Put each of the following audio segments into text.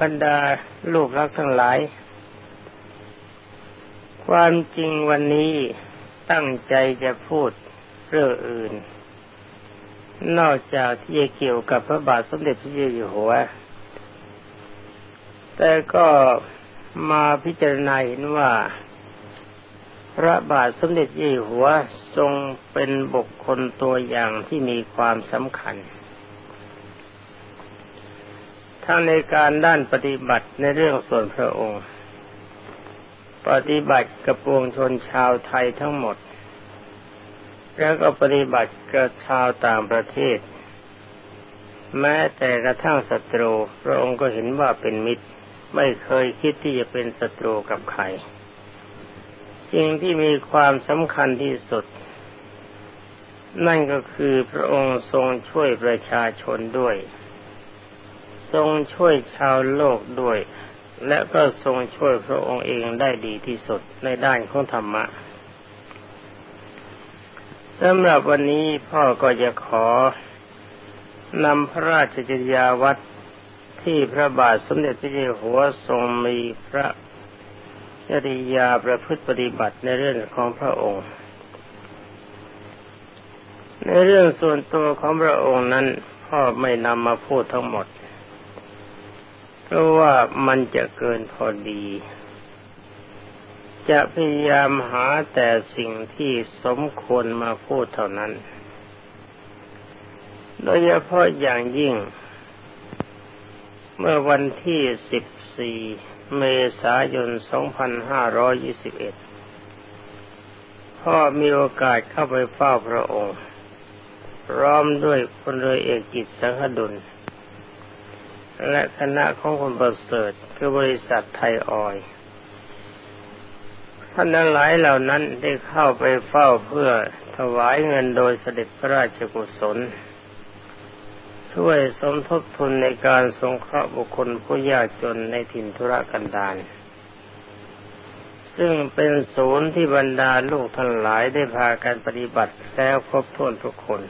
บรรดาลูกรักทั้งหลาย ความจริงวันนี้ตั้งใจจะพูดเรื่องอื่น นอกจากที่จะเกี่ยวกับพระบาทสมเด็จพระเจ้าอยู่หัว แต่ก็มาพิจารณาเห็นว่า พระบาทสมเด็จเจ้าอยู่หัวทรงเป็นบุคคลตัวอย่างที่มีความสำคัญ ทั้งในการด้านปฏิบัติในเรื่องส่วนพระองค์ ปฏิบัติกับปวงชนชาวไทยทั้งหมด แล้วก็ปฏิบัติกับชาวต่างประเทศ แม้แต่กระทั่งศัตรู พระองค์ก็เห็นว่าเป็นมิตร ไม่เคยคิดที่จะเป็นศัตรูกับใครสิ่งที่มีความสำคัญที่สุด นั่นก็คือพระองค์ทรงช่วยประชาชนด้วย ทรงช่วยชาวโลกด้วย และก็ทรงช่วยพระองค์เองได้ดีที่สุดในด้านของธรรมะสำหรับวันนี้พ่อก็จะขอนำพระราชจริยาวัดที่พระบาทสมเด็จพระเจ้าหัวทรงมีพระจริยาประพฤติปฏิบัติในเรื่องของพระองค์ ในเรื่องส่วนตัวของพระองค์นั้นพ่อไม่นำมาพูดทั้งหมด เพราะว่ามันจะเกินพอดี จะพยายามหาแต่สิ่งที่สมควรมาพูดเท่านั้น โดยเฉพาะอย่างยิ่ง เมื่อวันที่สิบสี่เมษายน 2521 พ่อมีโอกาสเข้าไปเฝ้าพระองค์ พร้อมด้วยพลเรือเอกกิจสังหดุล และคณะของคนประเสริฐคือบริษัทไทยออยท่านทั้งหลายเหล่านั้นได้เข้าไปเฝ้าเพื่อถวายเงินโดยเสด็จพระราชกุศล ช่วยสมทบทุนในการสงเคราะห์บุคคลผู้ยากจนในถิ่นธุรกันดารซึ่งเป็นศูนย์ที่บรรดาลูกทั้งหลายได้พากันปฏิบัติแล้วครบถ้วนทุกคน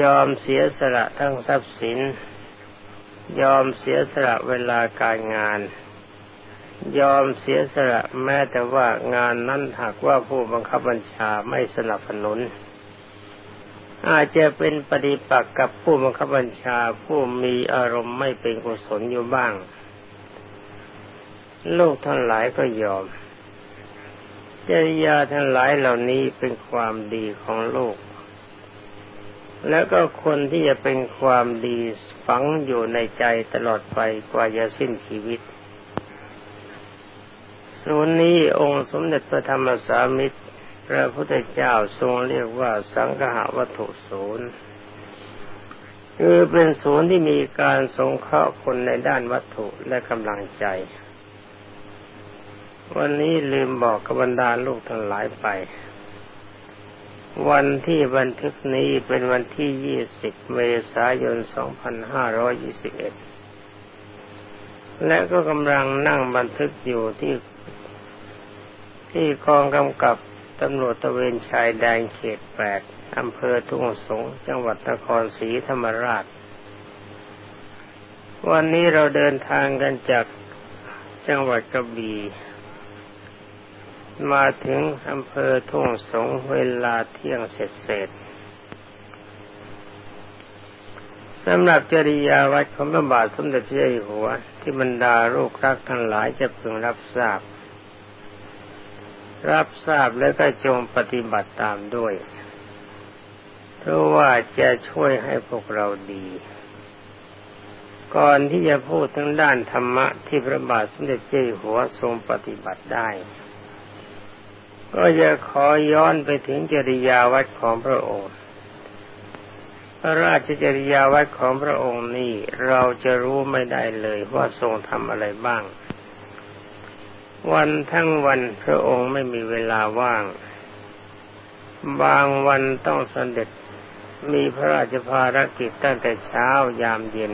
ยอมเสียสละทั้งทรัพย์สิน ยอมเสียสละเวลาการงาน ยอมเสียสละแม้แต่ว่างานนั้นหากว่าผู้บังคับบัญชาไม่สนับสนุน อาจจะเป็นปฏิปักษ์กับผู้บังคับบัญชาผู้มีอารมณ์ไม่เป็นกุศลอยู่บ้าง โลกทั้งหลายก็ยอมจริยาทั้งหลายเหล่านี้เป็นความดีของโลก แล้วก็คนที่จะเป็นความดีฝังอยู่ในใจตลอดไปกว่าจะสิ้นชีวิตส่วนนี้องค์สมเด็จพระธรรมสามิตร พระพุทธเจ้าทรงเรียกว่าสังหวัตถุศูนย์คือเป็นศูนย์ที่มีการสงเคราะห์คนในด้านวัตถุและกำลังใจ วันนี้ลืมบอกกับบรรดาลูกทั้งหลายไป วันที่บันทึกนี้เป็นวันที่ 20 เมษายน 2521 และก็กำลังนั่งบันทึกอยู่ที่ที่กองกำกับตำรวจตะเวนชายแดนเขตแปดอำเภอทุ่งสง จังหวัดนครศรีธรรมราช วันนี้เราเดินทางกันจากจังหวัดกระบี่ มาถึงอำเภอทุ่งสงเวลาเที่ยงเสร็จเสร็จสำหรับจริยาวัดของพระบาทสมเด็จพระเจ้าอยู่หัว ที่บรรดาลูกรักทั้งหลายจะพึงรับทราบ รับทราบแล้วก็จงปฏิบัติตามด้วย เพราะว่าจะช่วยให้พวกเราดี ก่อนที่จะพูดทั้งด้านธรรมะที่พระบาทสมเด็จเจ้าอยู่หัวทรงปฏิบัติได้ ก็จะขอย้อนไปถึงจริยาวัดของพระองค์ พระราชจริยาวัดของพระองค์นี่เราจะรู้ไม่ได้เลยว่าทรงทำอะไรบ้าง วันทั้งวันพระองค์ไม่มีเวลาว่าง บางวันต้องเสด็จมีพระราชภารกิจตั้งแต่เช้ายามเย็น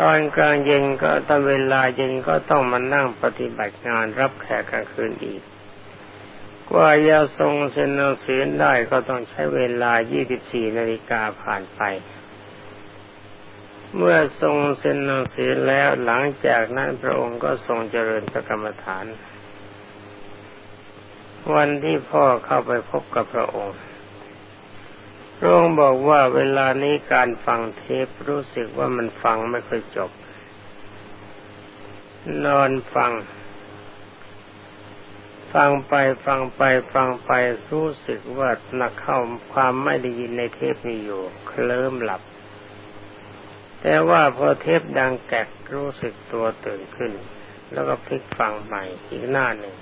ตอนกลางเย็นก็ตอนเวลาเย็นก็ต้องมานั่งปฏิบัติงานรับแขกกลางคืนอีกก ว่าจะทรงเซ็นหนังสือได้ก็ต้องใช้เวลา 24 นาฬิกาผ่านไป เมื่อทรงเซ็นหนังสือแล้วหลังจากนั้นพระองค์ก็ทรงเจริญพระกรรมฐาน วันที่พ่อเข้าไปพบกับพระองค์ พระองค์บอกว่าเวลานี้การฟังเทปรู้สึกว่ามันฟังไม่ค่อยจบ นอนฟัง ฟังไปฟังไปฟังไปรู้สึกว่าหนักเข้าความไม่ได้ยินในเทปมีอยู่เคลิ้มหลับ แต่ว่าพอเทปดังแกกรู้สึกตัวตื่นขึ้น แล้วก็พลิกฟังใหม่อีกหน้าหนึ่ง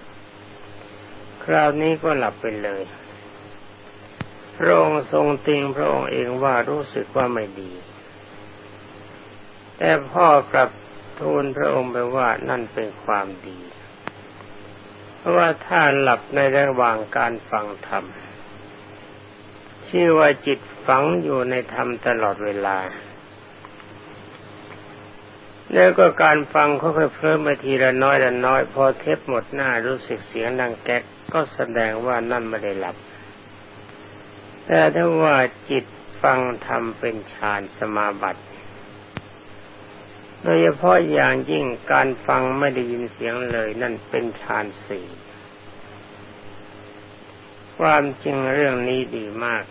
คราวนี้ก็หลับไปเลยพระองค์ทรงติงพระองค์เองว่ารู้สึกว่าไม่ดี แต่พ่อกลับทูลพระองค์ไปว่านั่นเป็นความดี ว่าถ้าหลับในระหว่างการฟังธรรมชื่อว่าจิตฝังอยู่ในธรรมตลอดเวลา แล้วก็การฟังเขาค่อยเพิ่มไปทีละน้อยละน้อย พอเทปหมดหน้ารู้สึกเสียงดังแก๊กก็แสดงว่านั่นไม่ได้หลับ แต่ถ้าว่าจิตฟังทำเป็นฌานสมาบัติ โดยเฉพาะอย่างยิ่งการฟังไม่ได้ยินเสียงเลยนั่นเป็นฌานสี่ความจริงเรื่องนี้ดีมาก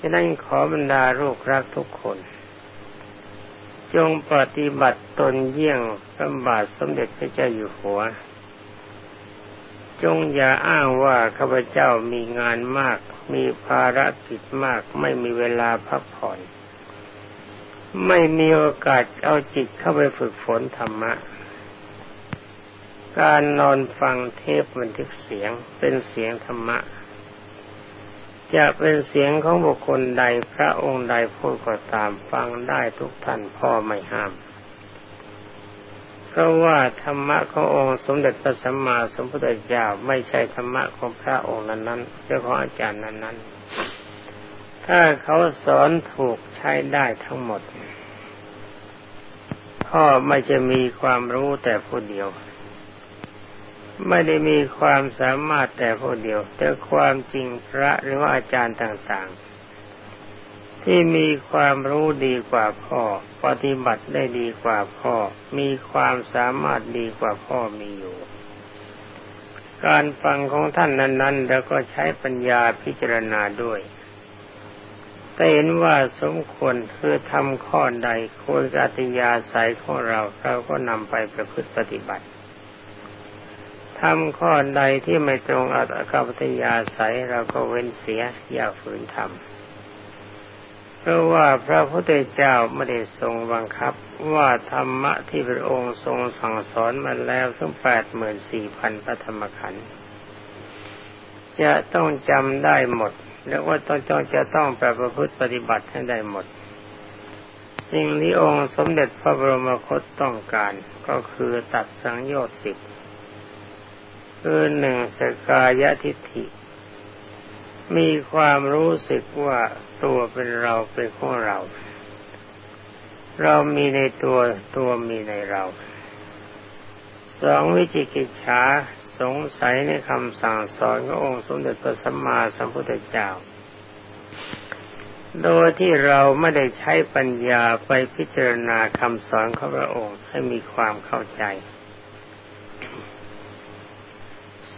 ฉะนั้นขอบรรดาลูกรักทุกคน จงปฏิบัติตนเยี่ยงพระบาทสมเด็จพระเจ้าอยู่หัว จงอย่าอ้างว่าข้าพเจ้ามีงานมาก มีภารกิจมากไม่มีเวลาพักผ่อน ไม่มีโอกาสเอาจิตเข้าไปฝึกฝนธรรมะ การนอนฟังเทพบันทึกเสียงเป็นเสียงธรรมะ จะเป็นเสียงของบุคคลใดพระองค์ใดพูดก็ตามฟังได้ทุกท่านพ่อไม่ห้าม เพราะว่าธรรมะขององค์สมเด็จพระสัมมาสัมพุทธเจ้าไม่ใช่ธรรมะของพระองค์นั้นนั้นเจ้าของอาจารย์นั้นนั้น ถ้าเขาสอนถูกใช้ได้ทั้งหมด พ่อไม่จะมีความรู้แต่ผู้เดียว ไม่ได้มีความสามารถแต่ผู้เดียว แต่ความจริงพระหรือว่าอาจารย์ต่างๆ ที่มีความรู้ดีกว่าพ่อ ปฏิบัติได้ดีกว่าพ่อ มีความสามารถดีกว่าพ่อมีอยู่การฟังของท่านนั้น ๆ แล้วก็ใช้ปัญญาพิจารณาด้วย แต่เห็นว่าสมควรคือทำข้อใดควรกติยาสายของเราเราก็นำไปประพฤติปฏิบัติทำข้อใดที่ไม่ตรงอัตกปฏิยาสัยเราก็เว้นเสียอย่าฝืนทำเพราะว่าพระพุทธเจ้าไม่ได้ทรงบังคับว่าธรรมะที่พระองค์ทรงสั่งสอนมาแล้วทั้งแปดหมื่นสี่พันพระธรรมขันธ์จะต้องจำได้หมด แล้วว่าต้องจจะต้องประพฤติปฏิบัติให้ได้หมด สิ่งที่องค์สมเด็จพระบรมคตต้องการก็คือตัดสังโยชน์สิบคือหนึ่งสกายทิฏฐิ มีความรู้สึกว่าตัวเป็นเราเป็นของเรา เรามีในตัวตัวมีในเรา สองวิจิกิจฉา สงสัยในคำสั่งสอนขององค์สมเด็จพระสัมมาสัมพุทธเจ้า โดยที่เราไม่ได้ใช้ปัญญาไปพิจารณาคำสอนของพระองค์ให้มีความเข้าใจ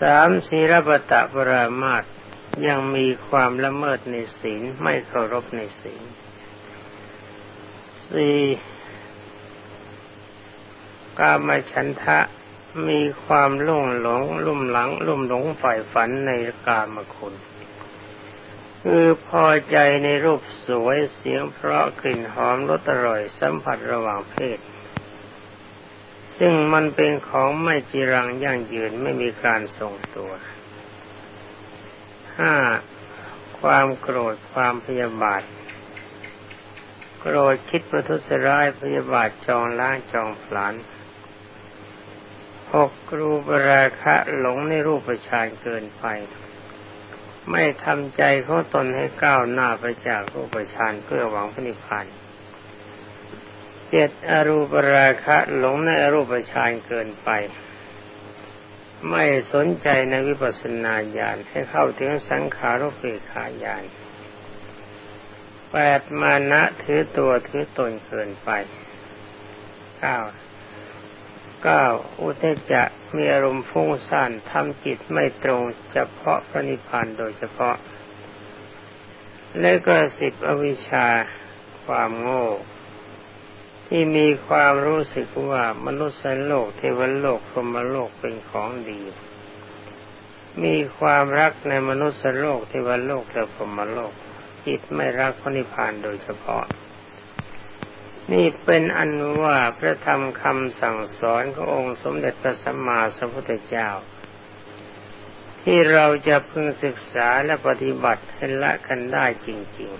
สามศีลปตะปรามาตยังมีความละเมิดในศีลไม่เคารพในศีลสี่กามฉันทะ มีความลุ่งหลง ลุ่มหลัง ลุ่มหลงฝ่ายฝันในกามคุณ คือพอใจในรูปสวยเสียงเพราะกลิ่นหอมรสอร่อยสัมผัสระหว่างเพศ ซึ่งมันเป็นของไม่จีรังยั่งยืนไม่มีการทรงตัวห้าความโกรธความพยาบาท โกรธคิดประทุษร้ายพยาบาทจองล้างจองผลาน หกรูปราคะหลงในรูปฌานเกินไป ไม่ทำใจเขาตนให้ก้าวหน้าไปจากรูปฌานเพื่อหวังพระนิพพานเจ็ดอรูปราคะหลงในอรูปฌานเกินไป ไม่สนใจในวิปัสสนาญาณให้เข้าถึงสังขารุปเปขาญาณแปดมานะถือตัวถือตนเกินไปเก้า เก้าอุเทจะมีอารมณ์ฟุ้งซ่านทำจิตไม่ตรงเฉพาะพระนิพพานโดยเฉพาะ และก็สิบอวิชชาความโง่ ที่มีความรู้สึกว่ามนุษย์โลกเทวโลกพรหมโลกเป็นของดี มีความรักในมนุษย์โลกเทวโลกและพรหมโลก จิตไม่รักพระนิพพานโดยเฉพาะ นี่เป็นอันว่าพระธรรมคำสั่งสอนขององค์สมเด็จพระสัมมาสัมพุทธเจ้า ที่เราจะพึงศึกษาและปฏิบัติให้ละกันได้จริง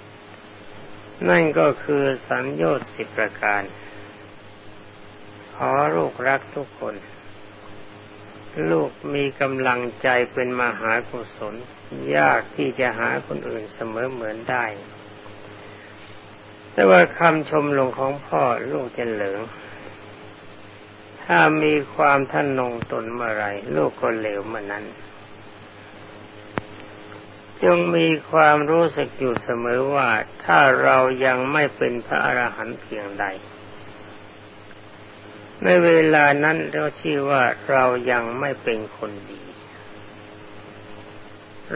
ๆ นั่นก็คือสัญญชน์สิบประการ ขอลูกรักทุกคน ลูกมีกำลังใจเป็นมหากุศล ยากที่จะหาคนอื่นเสมอเหมือนได้ แต่ว่าคำชมลงของพ่อลูกจะเหลือง ถ้ามีความท่านนงตนเมื่อไรลูกก็เหลวเมื่อนั้น จงมีความรู้สึกอยู่เสมอว่าถ้าเรายังไม่เป็นพระอรหันต์เพียงใด ในเวลานั้นเราชื่อว่าเรายังไม่เป็นคนดี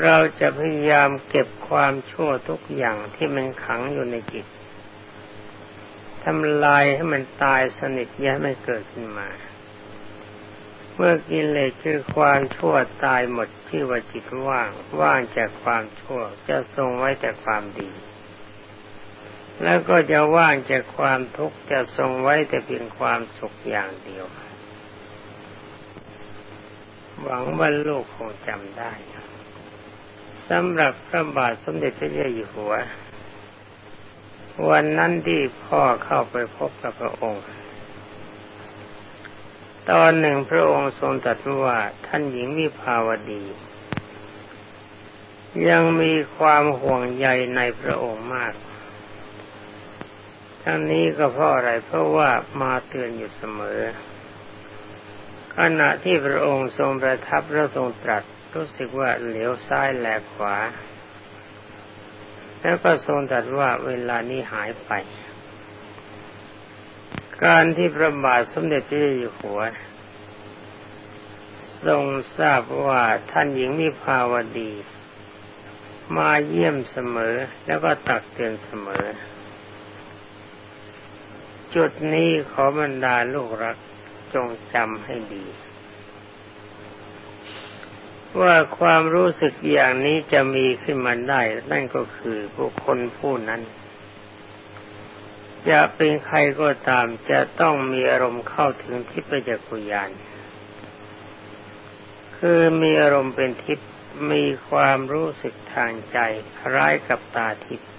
เราจะพยายามเก็บความชั่วทุกอย่างที่มันขังอยู่ในจิต ทำลายให้มันตายสนิทอย่าไม่เกิดขึ้นมา เมื่อกิเลสคือความชั่วตายหมดชื่อว่าจิตว่างว่างจากความชั่วจะทรงไว้แต่ความดี แล้วก็จะว่างจากความทุกข์จะทรงไว้แต่เพียงความสุขอย่างเดียว หวังว่าลูกคงจำได้สำหรับพระบาทสมเด็จพระเจ้าอยู่หัว วันนั้นที่พ่อเข้าไปพบกับพระองค์ ตอนหนึ่งพระองค์ทรงตรัสว่าท่านหญิงวิภาวดี ยังมีความห่วงใยในพระองค์มาก ทั้งนี้ก็เพราะอะไรเพราะว่ามาเตือนอยู่เสมอ ขณะที่พระองค์ทรงประทับพระทรงตรัสรู้สึกว่าเหลียวซ้ายแหลกขวา แล้วก็ทรงตรัสว่าเวลานี้หายไป การที่พระบาทสมเด็จพระเจ้าอยู่หัว ทรงทราบว่าท่านหญิงมิภาวดี มาเยี่ยมเสมอแล้วก็ตักเตือนเสมอ จุดนี้ขอบรรดาลูกรักจงจำให้ดี ว่าความรู้สึกอย่างนี้จะมีขึ้นมาได้ นั่นก็คือบุคคลผู้นั้น จะเป็นใครก็ตามจะต้องมีอารมณ์เข้าถึงทิพยจักรยาน คือมีอารมณ์เป็นทิพย์มีความรู้สึกทางใจคล้ายกับตาทิพย์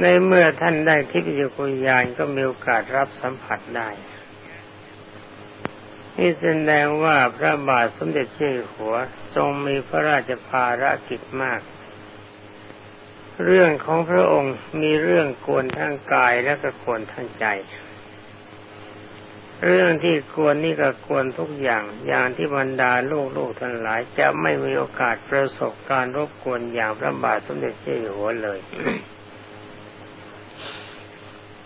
ในเมื่อท่านได้ทิพยจักรยานก็มีโอกาสรับสัมผัสได้ นี่แสดงว่าพระบาทสมเด็จเจ้าหัวทรงมีพระราชภารกิจมาก เรื่องของพระองค์มีเรื่องกวนทั้งกายและก็กวนทั้งใจ เรื่องที่กวนนี่ก็กวนทุกอย่าง อย่างที่บรรดาลูกลูกทั้งหลาย จะไม่มีโอกาสประสบการรบกวนอย่างพระบาทสมเด็จเจ้าหัวเลย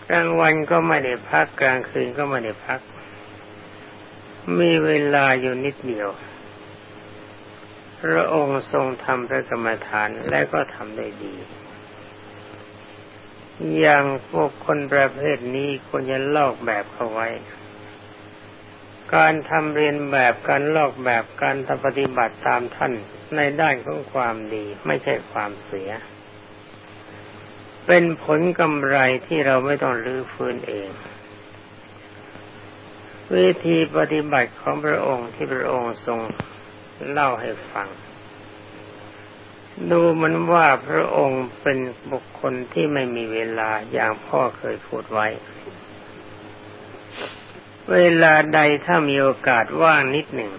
กลางวันก็ไม่ได้พักกลางคืนก็ไม่ได้พัก มีเวลาอยู่นิดเดียว พระองค์ทรงทำพระกรรมฐานและก็ทำได้ดี อย่างพวกคนประเภทนี้ควรจะลอกแบบเขาไว้ การทำเรียนแบบการลอกแบบการทำปฏิบัติตามท่านในด้านของความดีไม่ใช่ความเสีย เป็นผลกำไรที่เราไม่ต้องรื้อฟื้นเอง วิธีปฏิบัติของพระองค์ที่พระองค์ทรงเล่าให้ฟัง ดูมันว่าพระองค์เป็นบุคคลที่ไม่มีเวลาอย่างพ่อเคยพูดไว้ เวลาใดถ้ามีโอกาสว่างนิดหนึ่ง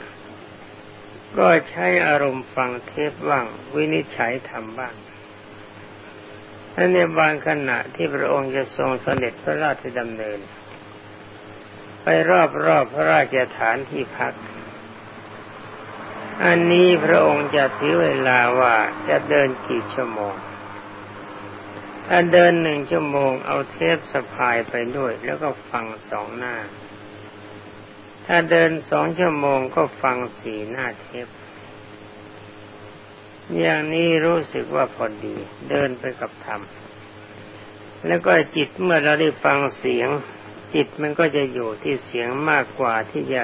ก็ใช้อารมณ์ฟังเทปบ้าง วินิจฉัยทำบ้างและในบางขณะที่พระองค์จะทรงเสด็จพระราชดำเนิน ไปรอบๆพระราชฐานที่พัก อันนี้พระองค์จะถือเวลาว่าจะเดินกี่ชั่วโมง ถ้าเดินหนึ่งชั่วโมงเอาเทปสะพายไปด้วย แล้วก็ฟังสองหน้า ถ้าเดินสองชั่วโมงก็ฟังสี่หน้าเทปอย่างนี้รู้สึกว่าพอดีเดินไปกับธรรมแล้วก็จิตเมื่อเราได้ฟังเสียง จิตมันก็จะอยู่ที่เสียงมากกว่าที่จะ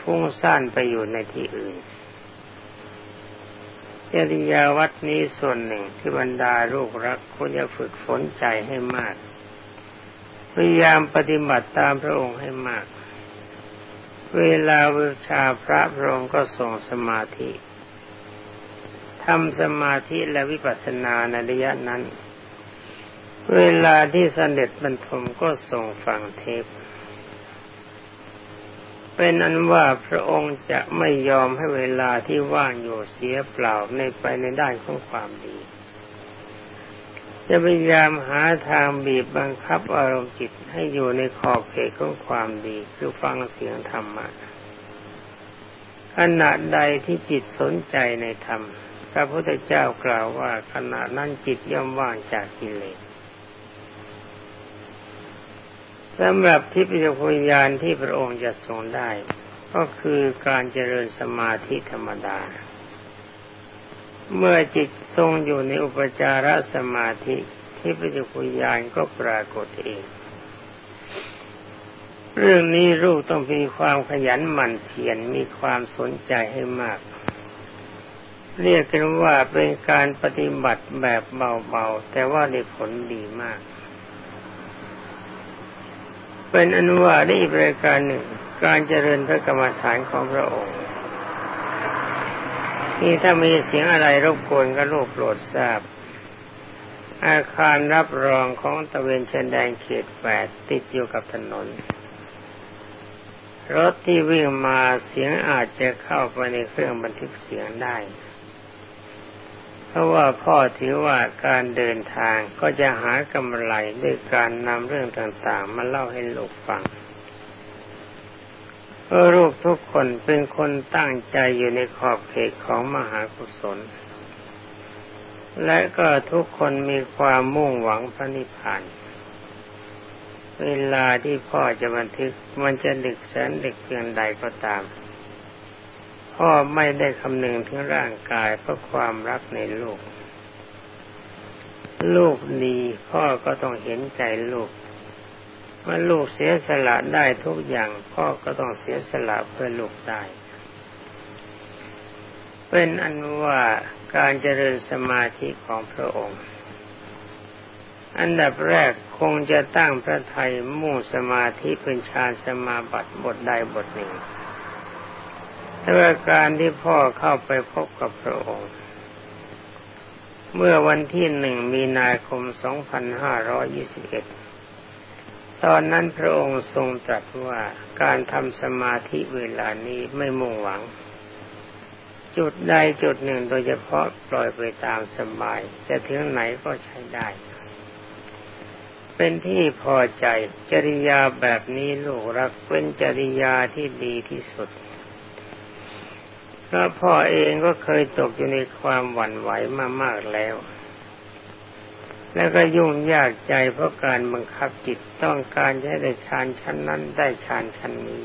ฟุ้งซ่านไปอยู่ในที่อื่นจริยาวัดนี้ส่วนหนึ่งที่บรรดาลูกรักควรจะฝึกฝนใจให้มาก พยายามปฏิบัติตามพระองค์ให้มาก เวลาวิชาพระพระองค์ก็ส่งสมาธิทำสมาธิและวิปัสสนาในระยะนั้น เวลาที่สเสด็จบรรทมก็ส่งฟังเทพเป็นอันว่าพระองค์จะไม่ยอมให้เวลาที่ว่างอยู่เสียเปล่าในไปในด้านของความดี จะพยายามหาทางบีบบังคับอารมณ์จิตให้อยู่ในขอบเขตของความดีคือฟังเสียงธรรมะขณะใดที่จิตสนใจในธรรม พระพุทธเจ้ากล่าวว่าขณะนั้นจิตย่อมว่างจากกิเลส สำหรับทิพยคุญาณที่พระองค์จะทรงได้ ก็คือการเจริญสมาธิธรรมดา เมื่อจิตทรงอยู่ในอุปจารสมาธิทิพยคุญาณก็ปรากฏเอง เรื่องนี้ลูกต้องมีความขยันหมั่นเพียรมีความสนใจให้มาก เรียกกันว่าเป็นการปฏิบัติแบบเบาๆ แต่ว่าได้ผลดีมาก เป็นอนุวาได้อีกรายการหนึ่ง การเจริญพระกรรมฐานของพระองค์นี่ถ้ามีเสียงอะไรรบกวนก็รูปโปรดทราบ อาคารรับรองของตะเวนชนแดงเขตแปดติดอยู่กับถนน รถที่วิ่งมาเสียงอาจจะเข้าไปในเครื่องบันทึกเสียงได้ เพราะว่าพ่อถือว่าการเดินทางก็จะหากำไรด้วยการนำเรื่องต่างๆ มาเล่าให้ลูกฟังเพราะลูกทุกคนเป็นคนตั้งใจอยู่ในขอบเขตของมหากุศล และก็ทุกคนมีความมุ่งหวังพระนิพพานเวลาที่พ่อจะบันทึกมันจะดึกแสนดึกเพียงใดก็ตาม พ่อไม่ได้คำนึงถึงร่างกายเพราะความรักในลูก ลูกดีพ่อก็ต้องเห็นใจลูกเมื่อลูกเสียสละได้ทุกอย่างพ่อก็ต้องเสียสละเพื่อลูกได้เป็นอันว่าการเจริญสมาธิของพระองค์ อันดับแรกคงจะตั้งพระไทยมุ่งสมาธิเป็นฌานสมาบัติบทใดบทหนึ่ง แต่ว่าการที่พ่อเข้าไปพบกับพระองค์ เมื่อวันที่หนึ่งมีนาคม 2521 ตอนนั้นพระองค์ทรงตรัสว่าการทำสมาธิเวลานี้ไม่มุ่งหวัง จุดใดจุดหนึ่งโดยเฉพาะปล่อยไปตามสบาย จะถึงไหนก็ใช้ได้ เป็นที่พอใจจริยาแบบนี้ลูกรักเป็นจริยาที่ดีที่สุด พระพ่อเองก็เคยตกอยู่ในความหวั่นไหวมามากแล้ว แล้วก็ยุ่งยากใจเพราะการบังคับจิตต้องการให้ได้ฌานชั้นนั้นได้ฌานชั้นนี้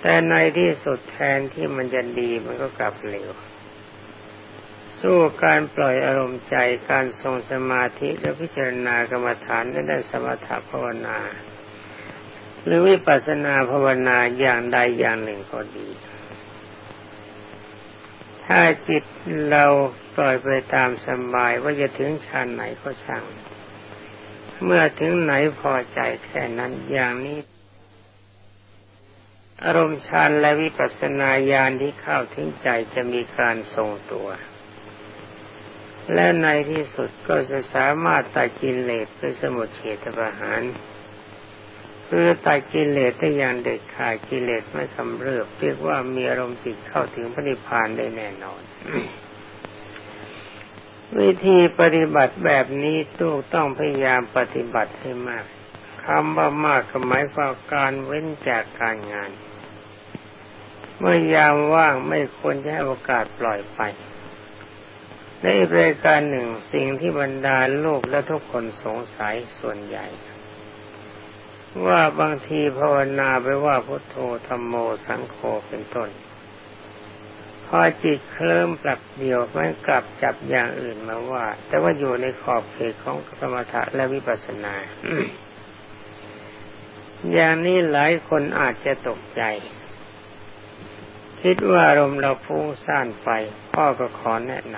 แต่ในที่สุดแทนที่มันจะดีมันก็กลับเลวสู้การปล่อยอารมณ์ใจการทรงสมาธิและพิจารณากรรมฐานในด้สมถภาวนา หรือวิปัสสนาภาวนาอย่างใดอย่างหนึ่งก็ดี ถ้าจิตเราปล่อยไปตามสบายว่าจะถึงฌานไหนก็ช่าง เมื่อถึงไหนพอใจแค่นั้นอย่างนี้ อารมณ์ฌานและวิปัสสนาญาณที่เข้าถึงใจจะมีการทรงตัว และในที่สุดก็จะสามารถตัดกินเลสเป็นสมุทเฉทประหาร คือตัดกิเลสได้อย่างเด็ดขาดกิเลสไม่กำเริบเรียกว่ามีอารมณ์จิตเข้าถึงพระนิพพานได้แน่นอน วิธีปฏิบัติแบบนี้ตู้ต้องพยายามปฏิบัติให้มากคำว่ามากหมายความการเว้นจากการงาน เมื่อยามว่างไม่ควรจะให้โอกาสปล่อยไป ในรายการหนึ่งสิ่งที่บรรดาโลกและทุกคนสงสัยส่วนใหญ่ ว่าบางทีภาวนาไปว่าพุทโธธรรมโมสังโฆเป็นต้น พอจิตเคลิ้มปลับเดียวมันกลับจับอย่างอื่นมาว่า แต่ว่าอยู่ในขอบเขตของสมถะและวิปัสสนา อย่างนี้หลายคนอาจจะตกใจ คิดว่าอารมณ์เราฟุ้งซ่านไป พ่อก็ขอแนะน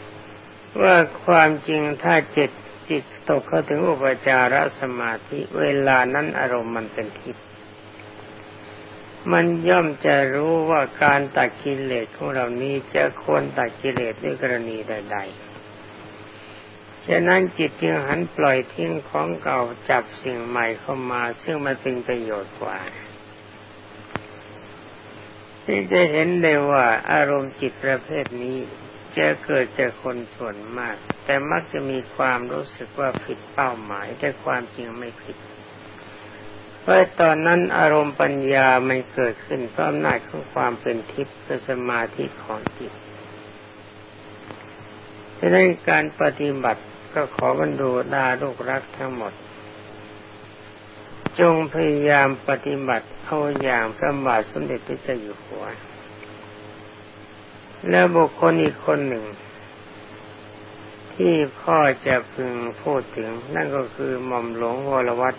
ำว่าความจริงถ้าจิต จิตตกเข้าถึงอุปจารสมาธิเวลานั้นอารมณ์มันเป็นทิพย์มันย่อมจะรู้ว่าการตัดกิเลสของเรานี้จะควรตัดกิเลสด้วยกรณีใด ๆ ฉะนั้นจิตจึงหันปล่อยทิ้งของเก่าจับสิ่งใหม่เข้ามา ซึ่งมันเป็นประโยชน์กว่า ที่จะเห็นได้ว่าอารมณ์จิตประเภทนี้จะเกิดจากคนส่วนมาก แต่มักจะมีความรู้สึกว่าผิดเป้าหมาย แต่ความจริงไม่ผิดเพราะตอนนั้นอารมณ์ปัญญาไม่เกิดขึ้นเพราะอำนาจของความเป็นทิพย์คือสมาธิของจิตฉะนั้นการปฏิบัติก็ขอบรรดูดาลูกรักทั้งหมด จงพยายามปฏิบัติเอาอย่างพระบาทสมเด็จพระเจ้าอยู่หัว แล้วบุคคลอีกคนหนึ่ง ที่พ่อจะพึงพูดถึง นั่นก็คือหม่อมหลวงวรวัต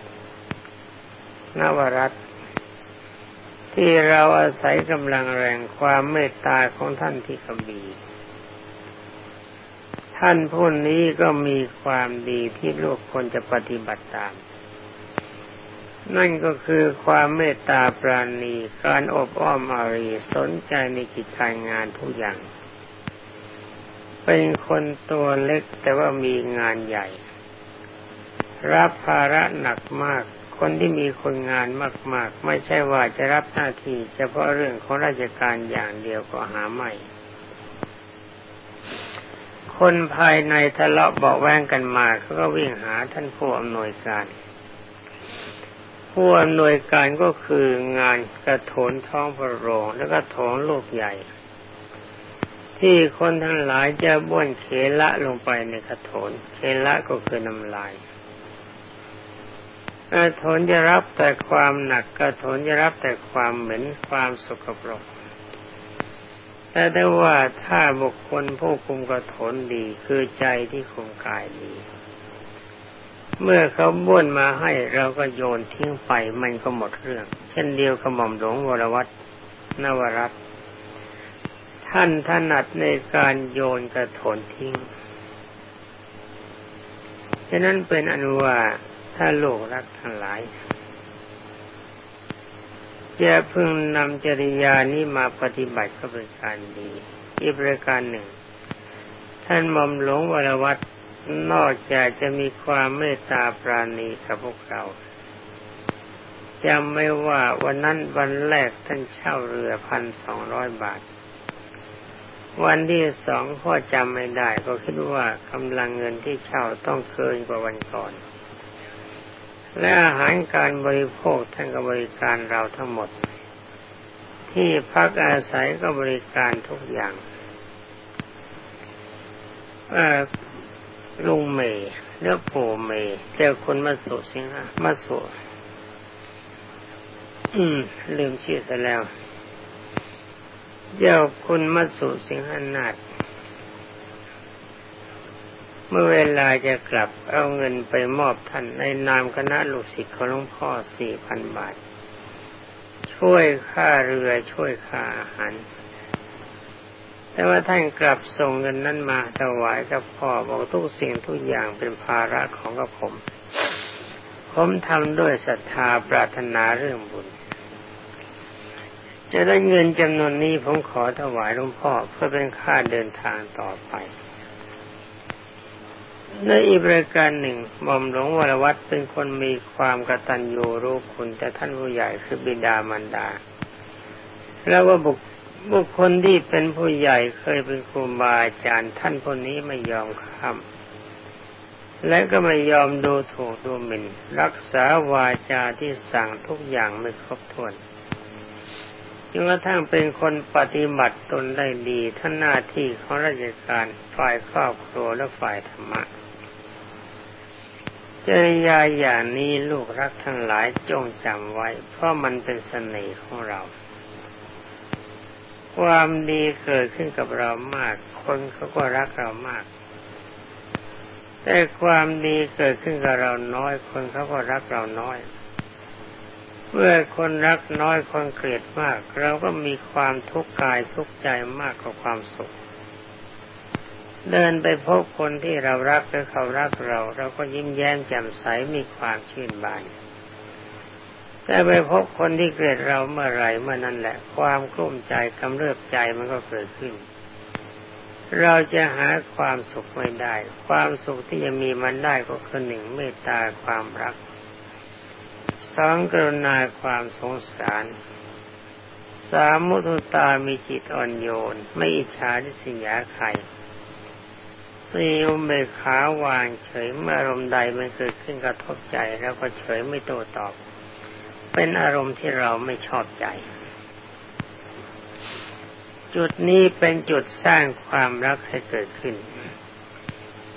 นวรัตที่เราอาศัยกำลังแรงความเมตตาของท่านที่กบีท่านผู้นี้ก็มีความดีที่ลูกควรจะปฏิบัติตาม นั่นก็คือความเมตตาปราณี การอบอ้อมอารีสนใจในกิจการงานทุกอย่าง เป็นคนตัวเล็กแต่ว่ามีงานใหญ่ รับภาระหนักมาก คนที่มีคนงานมาก ๆ ไม่ใช่ว่าจะรับหน้าที่เฉพาะเรื่องของราชการอย่างเดียวก็หาไม่ คนภายในทะเลาะเบาแวงกันมาเขาก็วิ่งหาท่านผู้อำนวยการผู้อำนวยการก็คืองานกระโถนท้องพระโรงแล้วก็ถงลูกใหญ่ ที่คนทั้งหลายจะบ้วนเขละลงไปในกระโถนเขละก็คือน้ำลายกระโถนจะรับแต่ความหนักกระโถนจะรับแต่ความเหม็นความสกปรกแต่ได้ว่าถ้าบุคคลผู้คุมกระโถนดีคือใจที่คุมกายดี เมื่อเขาบ้วนมาให้เราก็โยนทิ้งไปมันก็หมดเรื่อง เช่นเดียวกับหม่อมหลวงวรวัตนวรัต ท่านถนัดในการโยนกระถนทิ้งฉะนั้นเป็นอนุว่าถ้าโลกรักทั้งหลายจะพึงนำจริยานี้มาปฏิบัติก็เป็นการดีอีกประการหนึ่ง ท่านมอมหลวงวรวัตนอกจากจะมีความเมตตาปราณีกับพวกเราจำไม่ว่าวันนั้นวันแรกท่านเช่าเรือพันสองร้อยบาท วันที่สองพ่อจำไม่ได้ ก็คิดว่ากำลังเงินที่เช่าต้องเกินกว่าวันก่อน และอาหารการบริโภคท่านก็บริการเราทั้งหมด ที่พักอาศัยก็บริการทุกอย่างลุงเมย์เลือกโผเมย์เจ้าคนมาสุสิงหะมาสุอืมลืมชื่อซะแล้ว เจ้าคุณมัสุสิงหนาฏเมื่อเวลาจะกลับเอาเงินไปมอบท่านในนามคณะลูกศิษย์ของหลวงพ่อสี่พันบาท ช่วยค่าเรือช่วยค่าอาหาร แต่ว่าท่านกลับส่งเงินนั้นมาถวายกับพ่อบอกทุกสิ่งทุกอย่างเป็นภาระของกับผม ผมทำด้วยศรัทธาปรารถนาเรื่องบุญ จะได้เงินจำนวนนี้ผมขอถวายหลวงพ่อเพื่อเป็นค่าเดินทางต่อไปในอีกรายการหนึ่งหม่อมหลวงวรวัตเป็นคนมีความกตัญญูรู้คุณแต่ท่านผู้ใหญ่คือบิดามารดา แล้วว่าบุคบุคคลที่เป็นผู้ใหญ่เคยเป็นครูบาอาจารย์ ท่านคนนี้ไม่ยอมข้าม และก็ไม่ยอมดูถูกดูหมิ่น รักษาวาจาที่สั่งทุกอย่างไม่ครบถ้วน นกระทั่งเป็นคนปฏิบัติตนได้ดีทั้งหน้าที่ของราชการฝ่ายครอบครัวและฝ่ายธรรมะจริยาอย่างนี้ลูกรักทั้งหลายจงจำไว้ เพราะมันเป็นเสน่ห์ของเรา ความดีเกิดขึ้นกับเรามาก คนเขาก็รักเรามาก แต่ความดีเกิดขึ้นกับเราน้อย คนเขาก็รักเราน้อย เมื่อคนรักน้อยคนเกลียดมาก เราก็มีความทุกข์กายทุกข์ใจมากกว่าความสุข เดินไปพบคนที่เรารักหรือเขารักเรา เราก็ยิ้มแย้มแจ่มใสมีความชื่นบานแต่ไปพบคนที่เกลียดเราเมื่อไรเมื่อนั้นแหละ ความกลุ้มใจกำเริบใจมันก็เกิดขึ้น เราจะหาความสุขไม่ได้ ความสุขที่จะมีมันได้ก็คือหนึ่งเมตตาความรัก สองกรุณาความสงสาร สามมุทุตามีจิตอ่อนโยน ไม่อิจฉาทิสยาใครสี่อุเบกขาวางเฉยเมื่ออารมณ์ใดมันเกิดขึ้นกระทบใจแล้วก็เฉยไม่โต้ตอบ เป็นอารมณ์ที่เราไม่ชอบใจ จุดนี้เป็นจุดสร้างความรักให้เกิดขึ้น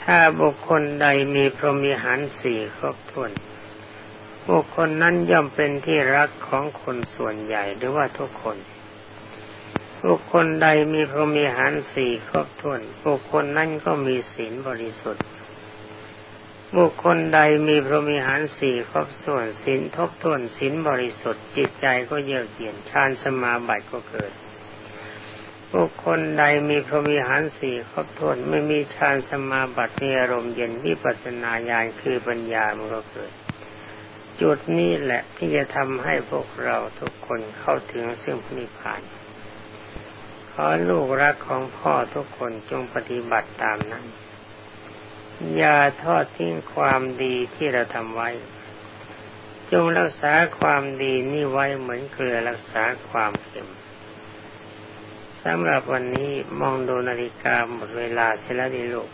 ถ้าบุคคลใดมีพรหมิหารสี่ครบถ้วน บุคคลนั้นย่อมเป็นที่รักของคนส่วนใหญ่หรือว่าทุกคน บุคคลใดมีพรหมีหารสี่ครบถ้วนบุคคลนั้นก็มีศีลบริสุทธิ์ บุคคลใดมีพรหมีหารสี่ครบส่วนศีลทบทวนศีลบริสุทธิ์ จิตใจก็เยือกเย็นฌานสมาบัติก็เกิด บุคคลใดมีพรหมีหารสี่ครบถ้วนไม่มีฌานสมาบัติมีอารมณ์เย็นวิปัสสนาญาณคือปัญญามันก็เกิด จุดนี้แหละที่จะทำให้พวกเราทุกคนเข้าถึงซึ่งนิพพาน ขอลูกรักของพ่อทุกคนจงปฏิบัติตามนั้น อย่าทอดทิ้งความดีที่เราทำไว้ จงรักษาความดีนี่ไว้เหมือนเกลือรักษาความเค็มสำหรับวันนี้มองดูนาฬิกาหมดเวลาเสียแล้วดีลูก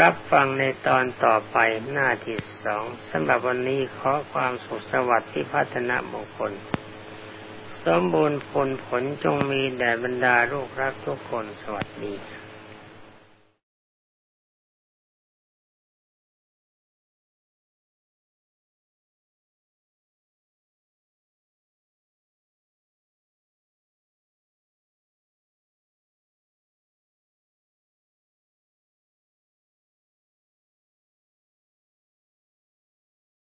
รับฟังในตอนต่อไปหน้าที่สองสำหรับวันนี้ขอความสุขสวัสดิ์ที่พัฒนามงคล สมบูรณ์ผลผลจงมีแด่บรรดาลูกรักทุกคนสวัสดี